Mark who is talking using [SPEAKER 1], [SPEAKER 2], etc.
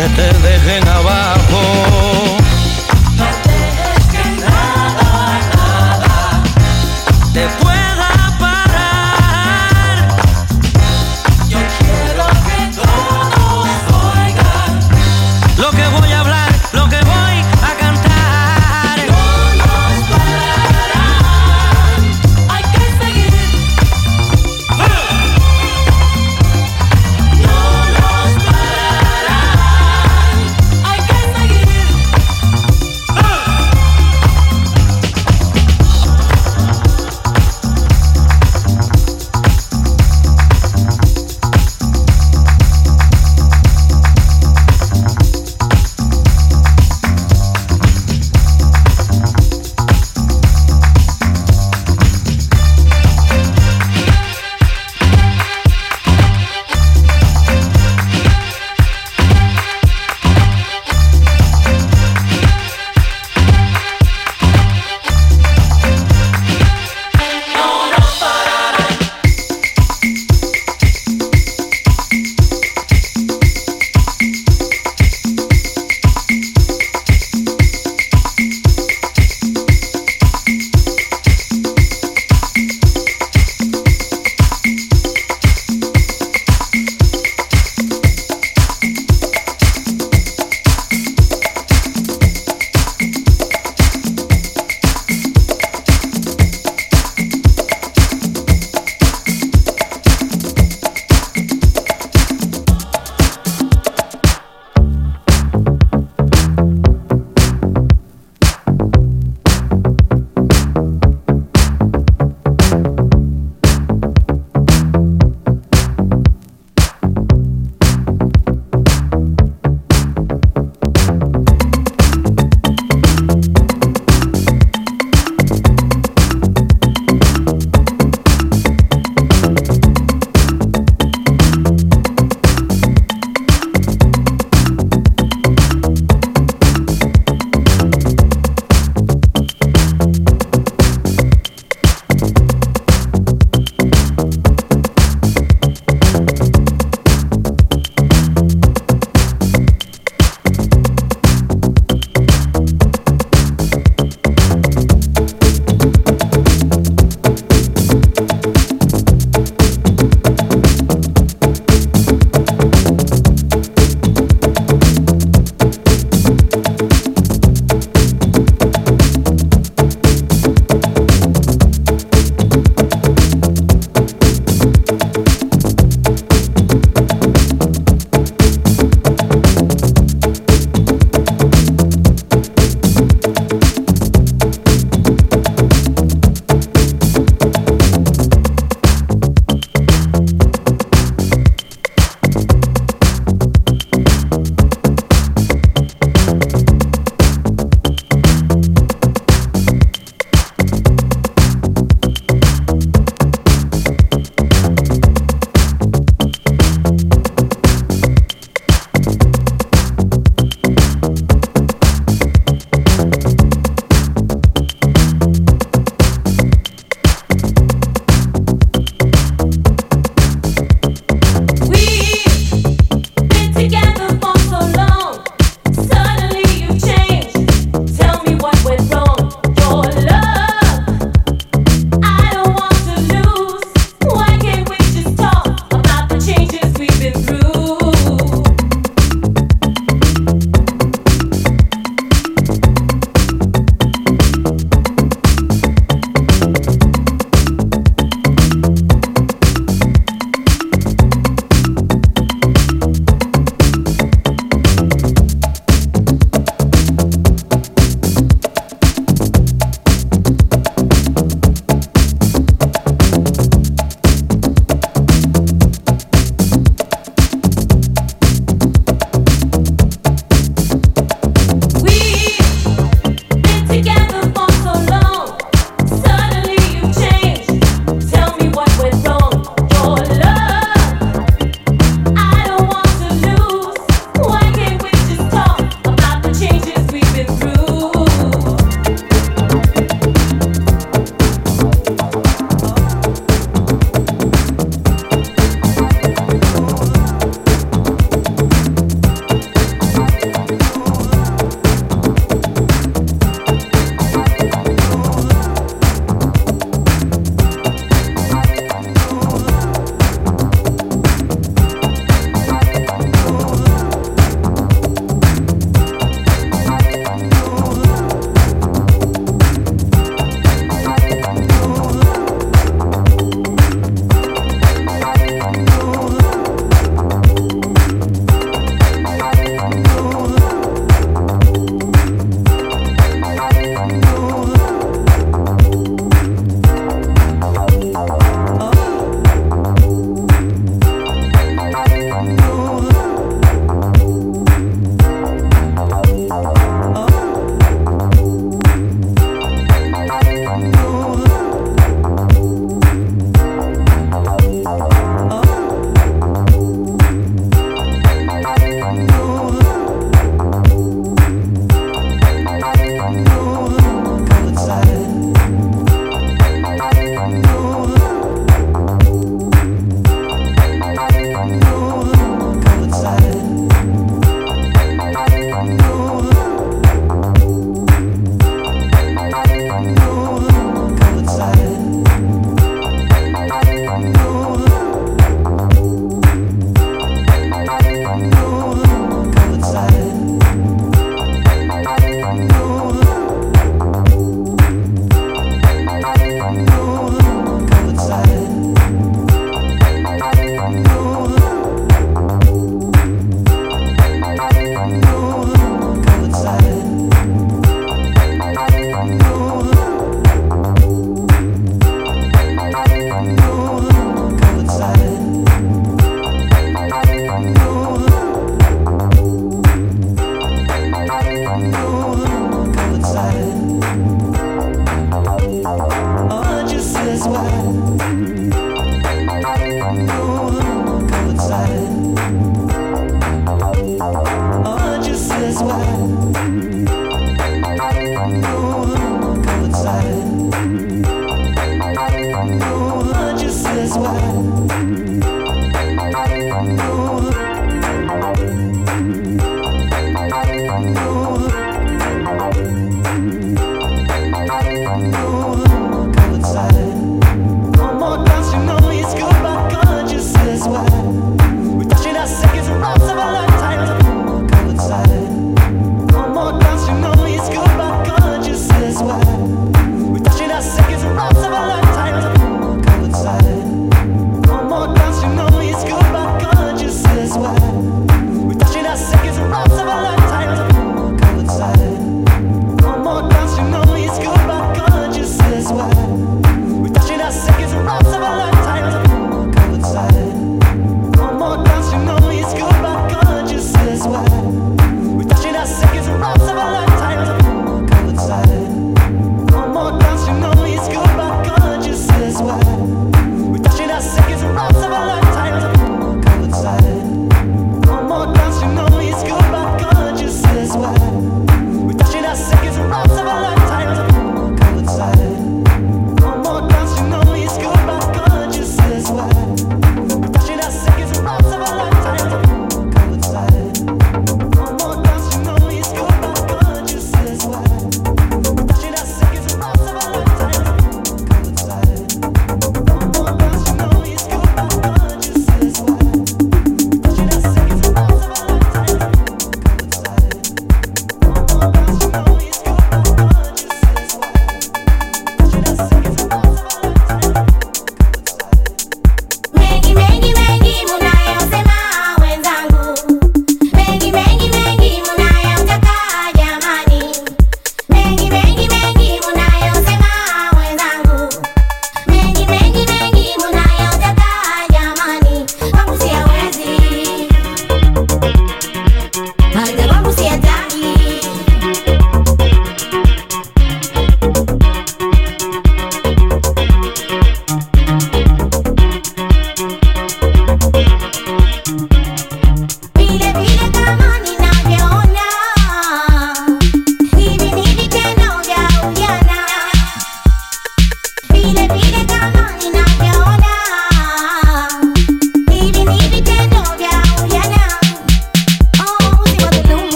[SPEAKER 1] que te dejen abajo.